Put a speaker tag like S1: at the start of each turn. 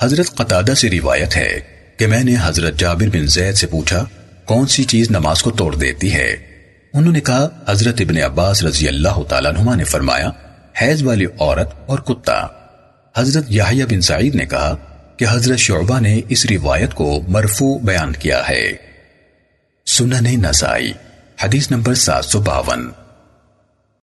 S1: حضرت قطادہ سے روایت ہے کہ میں نے حضرت جابر بن زید سے پوچھا، کون سی چیز نماز کو توڑ دیتی ہے؟ انہوں نے کہا، حضرت ابن عباس رضی اللہ تعالیٰ نما نے فرمایا، حیض والی عورت اور کتا۔ حضرت یحییٰ بن سعید نے کہا کہ حضرت شعبہ نے اس روایت کو مرفوع بیان کیا ہے۔ سنن نسائی، حدیث نمبر سات سو باون۔